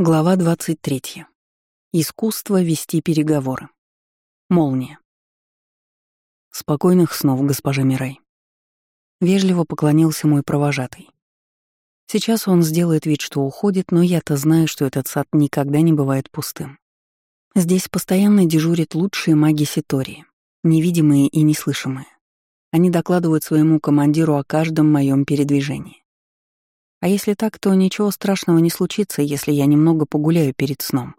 Глава 23. Искусство вести переговоры. Молния. Спокойных снов, госпожа Мирай. Вежливо поклонился мой провожатый. Сейчас он сделает вид, что уходит, но я-то знаю, что этот сад никогда не бывает пустым. Здесь постоянно дежурят лучшие маги Ситории, невидимые и неслышимые. Они докладывают своему командиру о каждом моем передвижении. А если так, то ничего страшного не случится, если я немного погуляю перед сном.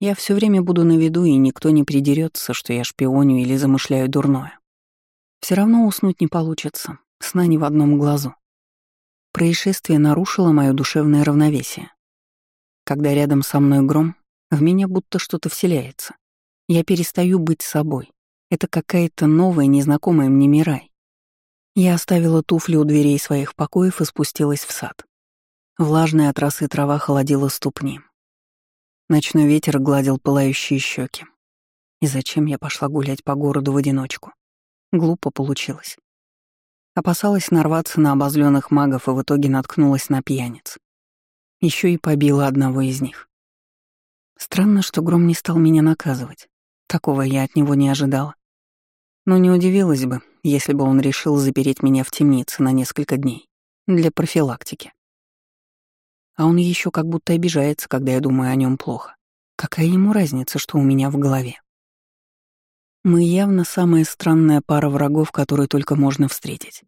Я все время буду на виду, и никто не придерется, что я шпионю или замышляю дурное. Все равно уснуть не получится, сна ни в одном глазу. Происшествие нарушило мое душевное равновесие. Когда рядом со мной гром, в меня будто что-то вселяется. Я перестаю быть собой. Это какая-то новая, незнакомая мне Мирай. Я оставила туфли у дверей своих покоев и спустилась в сад. Влажная от росы трава холодила ступни. Ночной ветер гладил пылающие щеки. И зачем я пошла гулять по городу в одиночку? Глупо получилось. Опасалась нарваться на обозленных магов и в итоге наткнулась на пьяниц. Еще и побила одного из них. Странно, что Гром не стал меня наказывать. Такого я от него не ожидала. Но не удивилась бы, если бы он решил запереть меня в темнице на несколько дней для профилактики. А он еще как будто обижается, когда я думаю о нем плохо. Какая ему разница, что у меня в голове? Мы явно самая странная пара врагов, которую только можно встретить.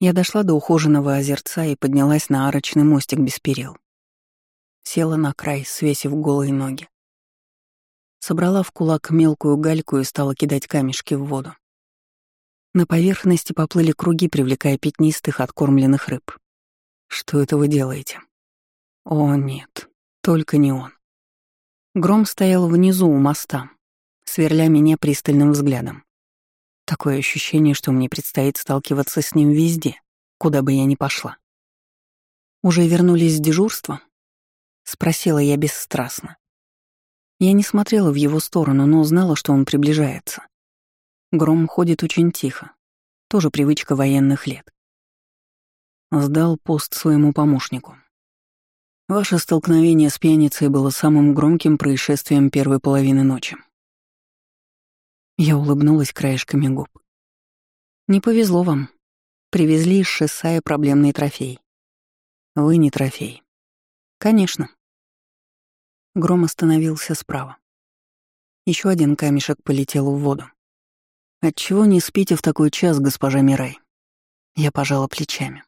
Я дошла до ухоженного озерца и поднялась на арочный мостик без перил. Села на край, свесив голые ноги. Собрала в кулак мелкую гальку и стала кидать камешки в воду. На поверхности поплыли круги, привлекая пятнистых откормленных рыб. «Что это вы делаете?» «О, нет, только не он». Гром стоял внизу у моста, сверля меня пристальным взглядом. Такое ощущение, что мне предстоит сталкиваться с ним везде, куда бы я ни пошла. «Уже вернулись с дежурства?» — спросила я бесстрастно. Я не смотрела в его сторону, но знала, что он приближается. Гром ходит очень тихо. Тоже привычка военных лет. Сдал пост своему помощнику. Ваше столкновение с пьяницей было самым громким происшествием первой половины ночи. Я улыбнулась краешками губ. Не повезло вам. Привезли из Шессая проблемный трофей. Вы не трофей. Конечно. Гром остановился справа. Еще один камешек полетел в воду. «Отчего не спите в такой час, госпожа Мирай?» Я пожала плечами.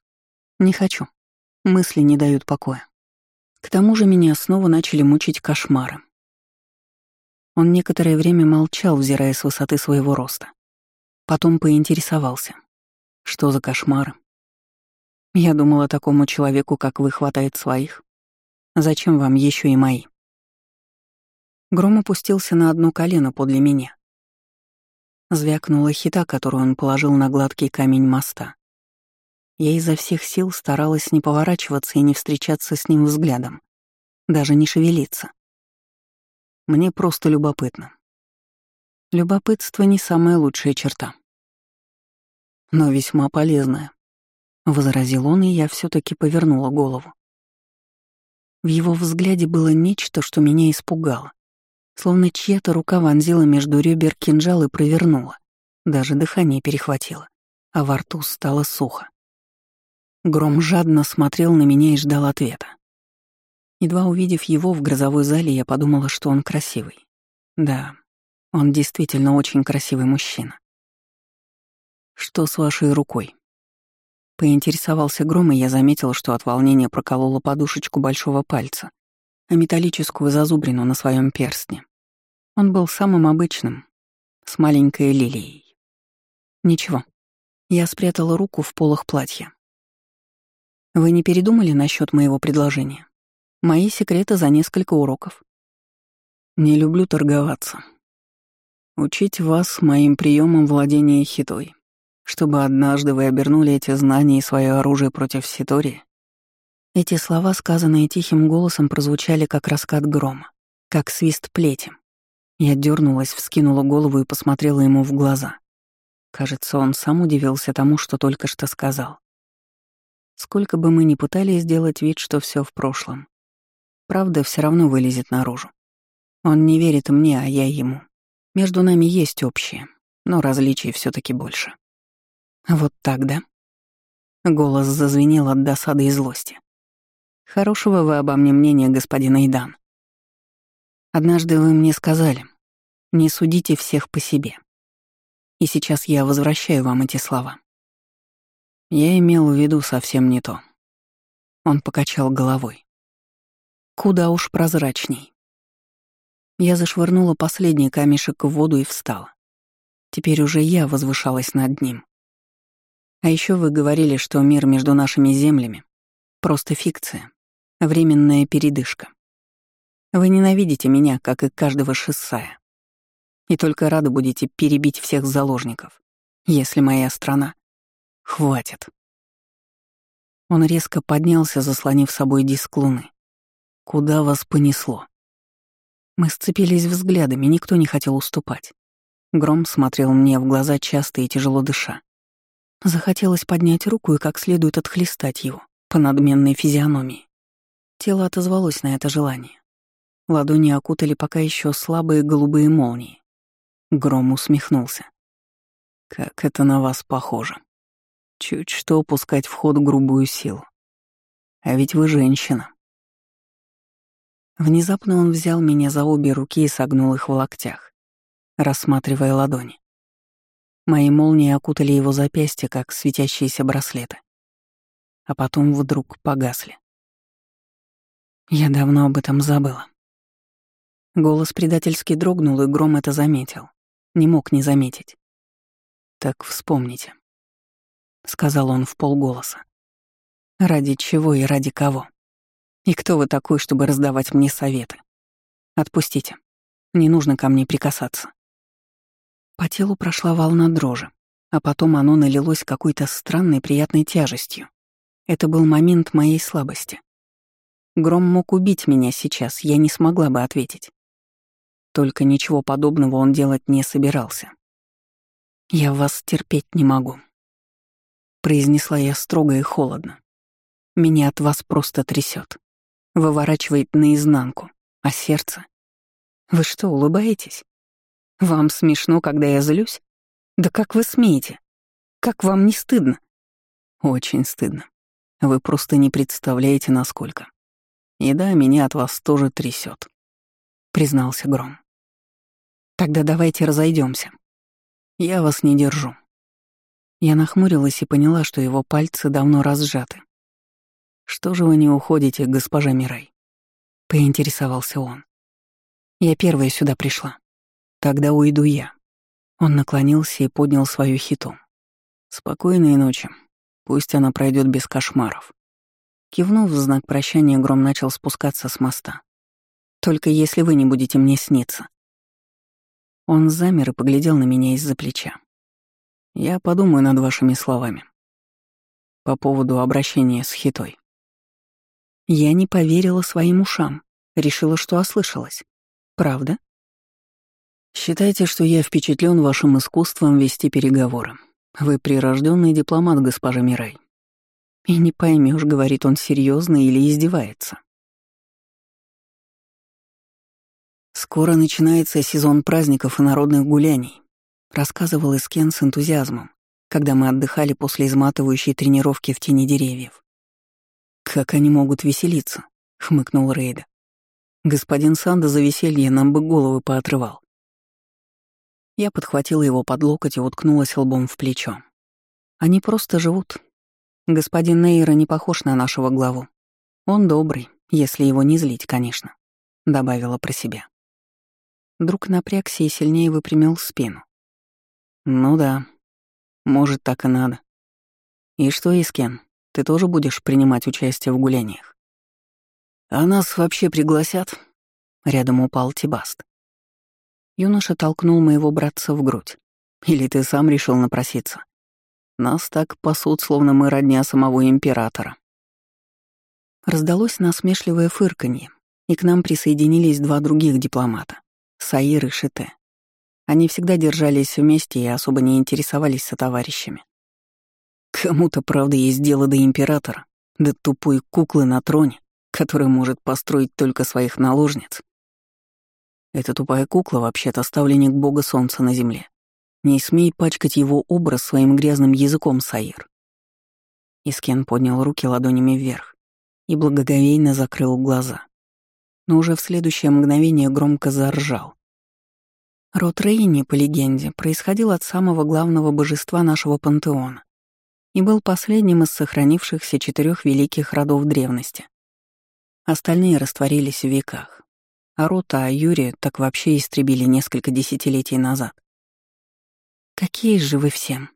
«Не хочу. Мысли не дают покоя. К тому же меня снова начали мучить кошмары». Он некоторое время молчал, взирая с высоты своего роста. Потом поинтересовался. «Что за кошмары?» «Я думала, такому человеку, как вы, хватает своих. Зачем вам еще и мои?» Гром опустился на одно колено подле меня. Звякнула хита, которую он положил на гладкий камень моста. Я изо всех сил старалась не поворачиваться и не встречаться с ним взглядом, даже не шевелиться. Мне просто любопытно. Любопытство не самая лучшая черта. Но весьма полезная, — возразил он, и я все таки повернула голову. В его взгляде было нечто, что меня испугало. Словно чья-то рука вонзила между ребер кинжал и провернула. Даже дыхание перехватило, а во рту стало сухо. Гром жадно смотрел на меня и ждал ответа. Едва увидев его в грозовой зале, я подумала, что он красивый. Да, он действительно очень красивый мужчина. «Что с вашей рукой?» Поинтересовался Гром, и я заметила, что от волнения проколола подушечку большого пальца, а металлическую зазубрину на своем перстне. Он был самым обычным, с маленькой лилией. Ничего. Я спрятала руку в полах платья. Вы не передумали насчет моего предложения? Мои секреты за несколько уроков. Не люблю торговаться. Учить вас моим приемам владения хитой, чтобы однажды вы обернули эти знания и свое оружие против Ситории, эти слова, сказанные тихим голосом, прозвучали как раскат грома, как свист плети. Я дернулась, вскинула голову и посмотрела ему в глаза. Кажется, он сам удивился тому, что только что сказал. Сколько бы мы ни пытались сделать вид, что все в прошлом, Правда все равно вылезет наружу. Он не верит мне, а я ему. Между нами есть общее, но различий все таки больше. Вот так, да? Голос зазвенел от досады и злости. Хорошего вы обо мне мнения, господин Айдан. Однажды вы мне сказали, не судите всех по себе. И сейчас я возвращаю вам эти слова. Я имел в виду совсем не то. Он покачал головой. Куда уж прозрачней. Я зашвырнула последний камешек в воду и встала. Теперь уже я возвышалась над ним. А еще вы говорили, что мир между нашими землями — просто фикция, временная передышка. Вы ненавидите меня, как и каждого шессая. И только рады будете перебить всех заложников, если моя страна... Хватит. Он резко поднялся, заслонив собой диск луны. Куда вас понесло? Мы сцепились взглядами, никто не хотел уступать. Гром смотрел мне в глаза часто и тяжело дыша. Захотелось поднять руку и как следует отхлестать его по надменной физиономии. Тело отозвалось на это желание. Ладони окутали пока еще слабые голубые молнии. Гром усмехнулся. «Как это на вас похоже. Чуть что пускать в ход грубую силу. А ведь вы женщина». Внезапно он взял меня за обе руки и согнул их в локтях, рассматривая ладони. Мои молнии окутали его запястья, как светящиеся браслеты. А потом вдруг погасли. Я давно об этом забыла. Голос предательски дрогнул, и Гром это заметил. Не мог не заметить. «Так вспомните», — сказал он в полголоса. «Ради чего и ради кого? И кто вы такой, чтобы раздавать мне советы? Отпустите. Не нужно ко мне прикасаться». По телу прошла волна дрожи, а потом оно налилось какой-то странной приятной тяжестью. Это был момент моей слабости. Гром мог убить меня сейчас, я не смогла бы ответить. Только ничего подобного он делать не собирался. «Я вас терпеть не могу», — произнесла я строго и холодно. «Меня от вас просто трясет, выворачивает наизнанку, а сердце... Вы что, улыбаетесь? Вам смешно, когда я злюсь? Да как вы смеете? Как вам не стыдно?» «Очень стыдно. Вы просто не представляете, насколько. И да, меня от вас тоже трясет, признался Гром. Тогда давайте разойдемся. Я вас не держу. Я нахмурилась и поняла, что его пальцы давно разжаты. Что же вы не уходите, госпожа Мирай? Поинтересовался он. Я первая сюда пришла. Тогда уйду я. Он наклонился и поднял свою хиту. Спокойной ночи. Пусть она пройдет без кошмаров. Кивнув в знак прощания, Гром начал спускаться с моста. «Только если вы не будете мне сниться», он замер и поглядел на меня из-за плеча. Я подумаю над вашими словами. По поводу обращения с Хитой. Я не поверила своим ушам, решила, что ослышалась. Правда? Считайте, что я впечатлен вашим искусством вести переговоры. Вы прирожденный дипломат, госпожа Мирай. И не поймешь, говорит он серьезно или издевается. «Скоро начинается сезон праздников и народных гуляний», — рассказывал Искен с энтузиазмом, когда мы отдыхали после изматывающей тренировки в тени деревьев. «Как они могут веселиться?» — хмыкнул Рейда. «Господин Санда за веселье нам бы головы поотрывал». Я подхватила его под локоть и уткнулась лбом в плечо. «Они просто живут. Господин Нейра не похож на нашего главу. Он добрый, если его не злить, конечно», — добавила про себя. Друг напрягся и сильнее выпрямил спину. «Ну да, может, так и надо. И что, Искен, ты тоже будешь принимать участие в гуляниях?» «А нас вообще пригласят?» Рядом упал Тибаст. Юноша толкнул моего братца в грудь. «Или ты сам решил напроситься? Нас так пасут, словно мы родня самого императора». Раздалось насмешливое фырканье, и к нам присоединились два других дипломата. Саир и Шите. Они всегда держались вместе и особо не интересовались сотоварищами. Кому-то, правда, есть дело до императора, до тупой куклы на троне, который может построить только своих наложниц. Эта тупая кукла вообще-то ставленник бога солнца на земле. Не смей пачкать его образ своим грязным языком, Саир. Искен поднял руки ладонями вверх и благоговейно закрыл глаза. Но уже в следующее мгновение громко заржал. Род Рейни, по легенде, происходил от самого главного божества нашего пантеона и был последним из сохранившихся четырех великих родов древности. Остальные растворились в веках, а Рота, а Юрия так вообще истребили несколько десятилетий назад. «Какие же вы всем?»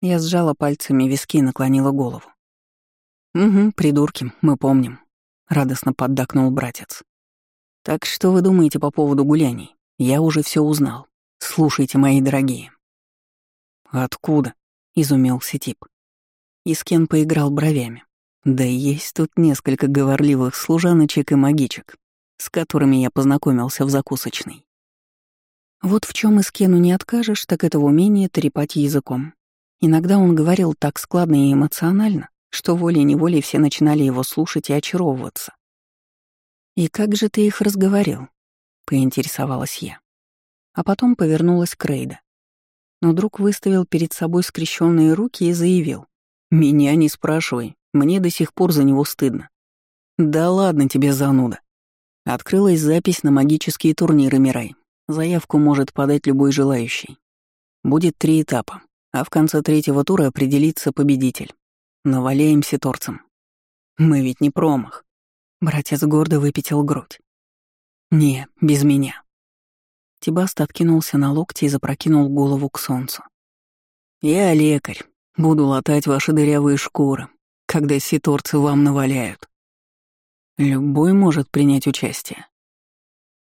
Я сжала пальцами виски и наклонила голову. «Угу, придурки, мы помним», — радостно поддакнул братец. «Так что вы думаете по поводу гуляний? Я уже все узнал. Слушайте, мои дорогие». «Откуда?» — изумился тип. Искен поиграл бровями. «Да есть тут несколько говорливых служаночек и магичек, с которыми я познакомился в закусочной. Вот в чем Искену не откажешь, так это в умении трепать языком. Иногда он говорил так складно и эмоционально, что волей-неволей все начинали его слушать и очаровываться. «И как же ты их разговорил?» — поинтересовалась я. А потом повернулась к Рейда. Но друг выставил перед собой скрещенные руки и заявил. «Меня не спрашивай, мне до сих пор за него стыдно». «Да ладно тебе, зануда». Открылась запись на магические турниры Мирай. Заявку может подать любой желающий. Будет три этапа, а в конце третьего тура определится победитель. Наваляемся торцем. Мы ведь не промах. Братец гордо выпятил грудь. Не, без меня. Тибаст откинулся на локти и запрокинул голову к солнцу. Я лекарь. Буду латать ваши дырявые шкуры, когда ситорцы вам наваляют. Любой может принять участие.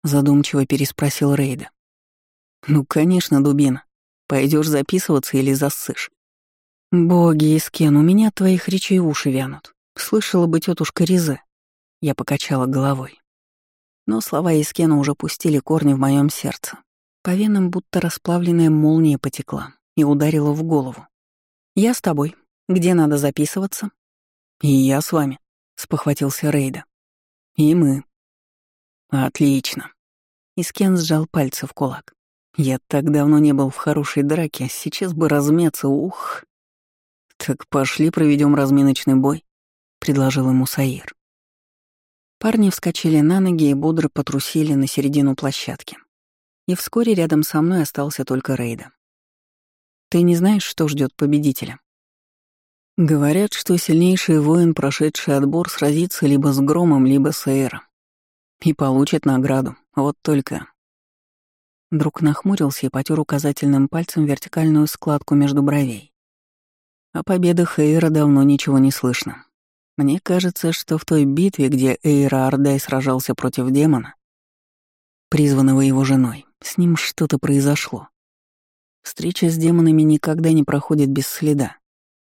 Задумчиво переспросил Рейда. Ну, конечно, дубина. Пойдешь записываться или зассышь? Боги, Искен, у меня от твоих речей уши вянут. Слышала бы тетушка Резе. Я покачала головой. Но слова Искена уже пустили корни в моем сердце. По венам будто расплавленная молния потекла и ударила в голову. «Я с тобой. Где надо записываться?» «И я с вами», — спохватился Рейда. И мы. Отлично. Искен сжал пальцы в кулак. Я так давно не был в хорошей драке, сейчас бы размяться, ух. Так пошли проведем разминочный бой, предложил ему Саир. Парни вскочили на ноги и бодро потрусили на середину площадки. И вскоре рядом со мной остался только Рейда. Ты не знаешь, что ждет победителя? Говорят, что сильнейший воин, прошедший отбор, сразится либо с Громом, либо с Эйром. И получит награду. Вот только... Друг нахмурился и потер указательным пальцем вертикальную складку между бровей. О победах Эйра давно ничего не слышно. Мне кажется, что в той битве, где Эйра Ардай сражался против демона, призванного его женой, с ним что-то произошло. Встреча с демонами никогда не проходит без следа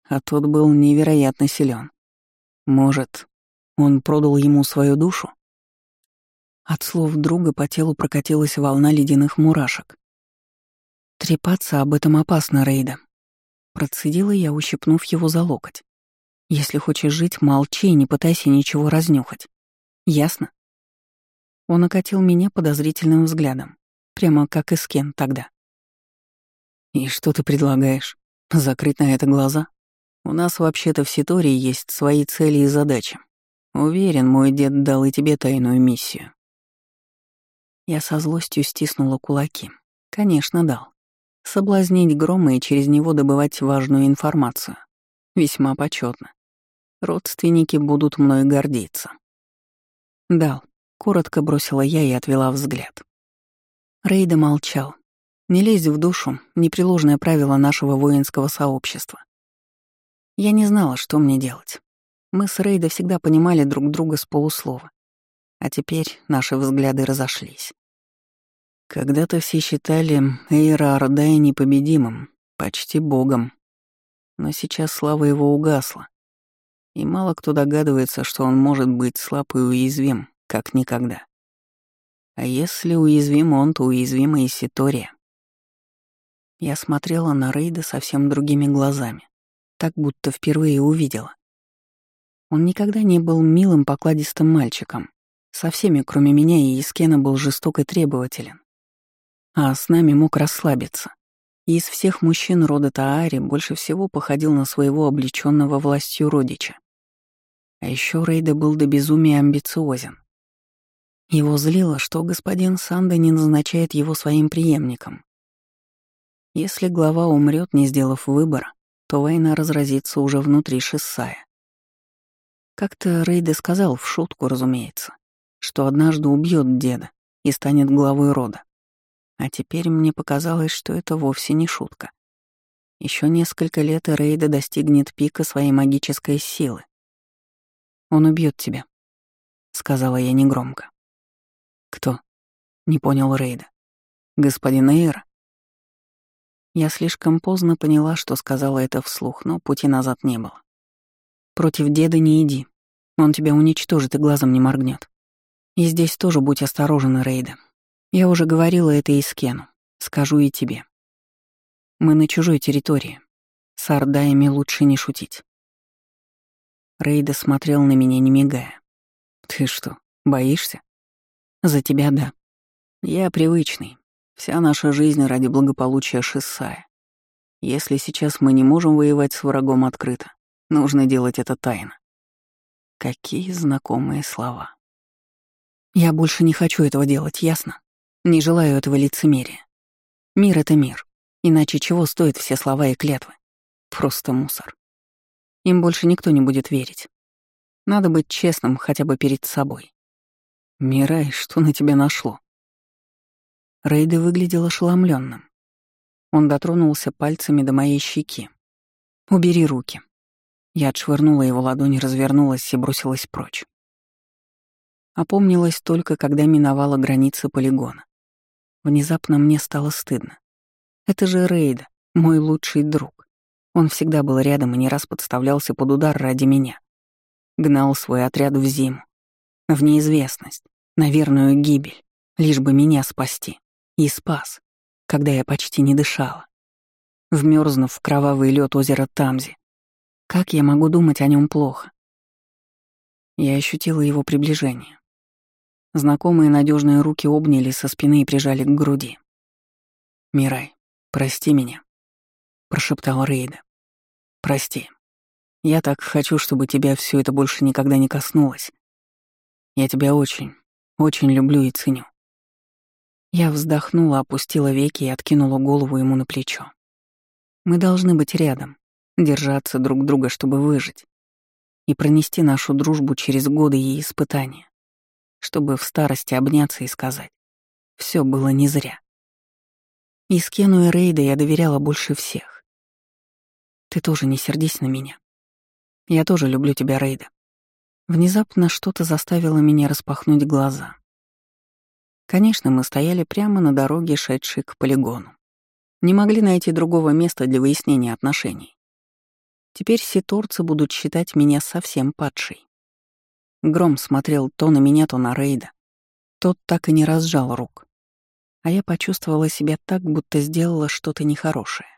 а тот был невероятно силен. Может, он продал ему свою душу? От слов друга по телу прокатилась волна ледяных мурашек. Трепаться об этом опасно, Рейда. Процедила я, ущипнув его за локоть. Если хочешь жить, молчи и не пытайся ничего разнюхать. Ясно? Он окатил меня подозрительным взглядом, прямо как и с Кен тогда. «И что ты предлагаешь? Закрыть на это глаза?» У нас вообще-то в Ситории есть свои цели и задачи. Уверен, мой дед дал и тебе тайную миссию. Я со злостью стиснула кулаки. Конечно, дал. Соблазнить грома и через него добывать важную информацию. Весьма почетно. Родственники будут мной гордиться. Дал. Коротко бросила я и отвела взгляд. Рейда молчал. Не лезь в душу — непреложное правило нашего воинского сообщества. Я не знала, что мне делать. Мы с Рейдо всегда понимали друг друга с полуслова. А теперь наши взгляды разошлись. Когда-то все считали Эйра Ардая непобедимым, почти богом. Но сейчас слава его угасла. И мало кто догадывается, что он может быть слаб и уязвим, как никогда. А если уязвим он, то уязвима и Ситория. Я смотрела на Рейда совсем другими глазами так будто впервые увидела. Он никогда не был милым, покладистым мальчиком. Со всеми, кроме меня и Искена, был жесток и требователен. А с нами мог расслабиться. Из всех мужчин рода Таари больше всего походил на своего облеченного властью родича. А еще Рейда был до безумия амбициозен. Его злило, что господин Санда не назначает его своим преемником. Если глава умрет, не сделав выбора, то война разразится уже внутри Шиссая. Как-то Рейде сказал в шутку, разумеется, что однажды убьет деда и станет главой рода. А теперь мне показалось, что это вовсе не шутка. Еще несколько лет и Рейда достигнет пика своей магической силы. «Он убьет тебя», — сказала я негромко. «Кто?» — не понял Рейда. «Господин Эйра?» Я слишком поздно поняла, что сказала это вслух, но пути назад не было. «Против деда не иди. Он тебя уничтожит и глазом не моргнет. И здесь тоже будь осторожен, Рейда. Я уже говорила это и Скену. Скажу и тебе. Мы на чужой территории. С Ардаями лучше не шутить». Рейда смотрел на меня, не мигая. «Ты что, боишься?» За тебя да. Я привычный. Вся наша жизнь ради благополучия Шиссая. Если сейчас мы не можем воевать с врагом открыто, нужно делать это тайно. Какие знакомые слова. Я больше не хочу этого делать, ясно? Не желаю этого лицемерия. Мир — это мир. Иначе чего стоят все слова и клятвы? Просто мусор. Им больше никто не будет верить. Надо быть честным хотя бы перед собой. «Мирай, что на тебя нашло?» Рейда выглядел ошеломленным. Он дотронулся пальцами до моей щеки. «Убери руки». Я отшвырнула его ладонь, развернулась и бросилась прочь. Опомнилась только, когда миновала границы полигона. Внезапно мне стало стыдно. Это же Рейда, мой лучший друг. Он всегда был рядом и не раз подставлялся под удар ради меня. Гнал свой отряд в зиму, в неизвестность, на верную гибель, лишь бы меня спасти. И спас, когда я почти не дышала. Вмёрзнув в кровавый лед озера Тамзи. Как я могу думать о нем плохо? Я ощутила его приближение. Знакомые надежные руки обняли со спины и прижали к груди. «Мирай, прости меня», — прошептал Рейда. «Прости. Я так хочу, чтобы тебя все это больше никогда не коснулось. Я тебя очень, очень люблю и ценю». Я вздохнула, опустила веки и откинула голову ему на плечо. Мы должны быть рядом, держаться друг друга, чтобы выжить, и пронести нашу дружбу через годы и испытания, чтобы в старости обняться и сказать «все было не зря». И Скену и Рейда я доверяла больше всех. Ты тоже не сердись на меня. Я тоже люблю тебя, Рейда. Внезапно что-то заставило меня распахнуть глаза. Конечно, мы стояли прямо на дороге, шедшей к полигону. Не могли найти другого места для выяснения отношений. Теперь ситорцы будут считать меня совсем падшей. Гром смотрел то на меня, то на Рейда. Тот так и не разжал рук. А я почувствовала себя так, будто сделала что-то нехорошее.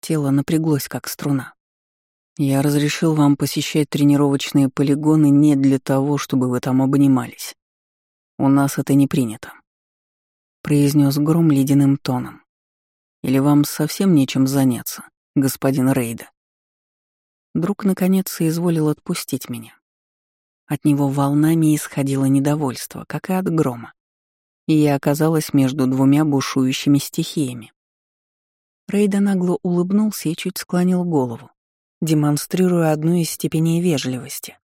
Тело напряглось, как струна. Я разрешил вам посещать тренировочные полигоны не для того, чтобы вы там обнимались. У нас это не принято. Произнес Гром ледяным тоном. Или вам совсем нечем заняться, господин Рейда? Друг наконец изволил отпустить меня. От него волнами исходило недовольство, как и от грома. И я оказалась между двумя бушующими стихиями. Рейда нагло улыбнулся и чуть склонил голову, демонстрируя одну из степеней вежливости.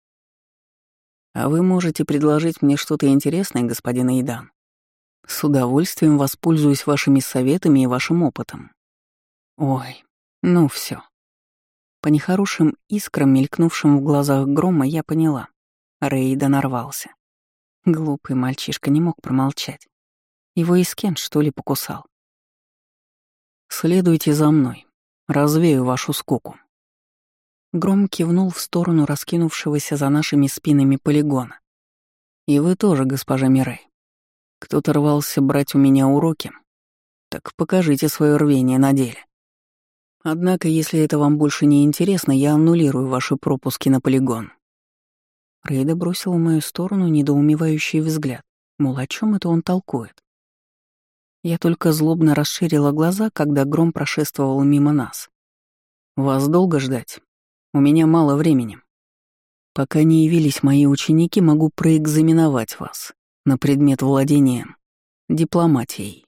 «А вы можете предложить мне что-то интересное, господин Эйдан. С удовольствием воспользуюсь вашими советами и вашим опытом». Ой, ну все. По нехорошим искрам, мелькнувшим в глазах грома, я поняла. Рейда нарвался. Глупый мальчишка не мог промолчать. Его Искен, что ли, покусал. «Следуйте за мной. Развею вашу скуку». Гром кивнул в сторону раскинувшегося за нашими спинами полигона. «И вы тоже, госпожа Мирей. Кто-то рвался брать у меня уроки. Так покажите свое рвение на деле. Однако, если это вам больше не интересно, я аннулирую ваши пропуски на полигон. Рейда бросил в мою сторону недоумевающий взгляд, мол, о чем это он толкует. Я только злобно расширила глаза, когда гром прошествовал мимо нас. «Вас долго ждать? У меня мало времени. Пока не явились мои ученики, могу проэкзаменовать вас на предмет владения дипломатией».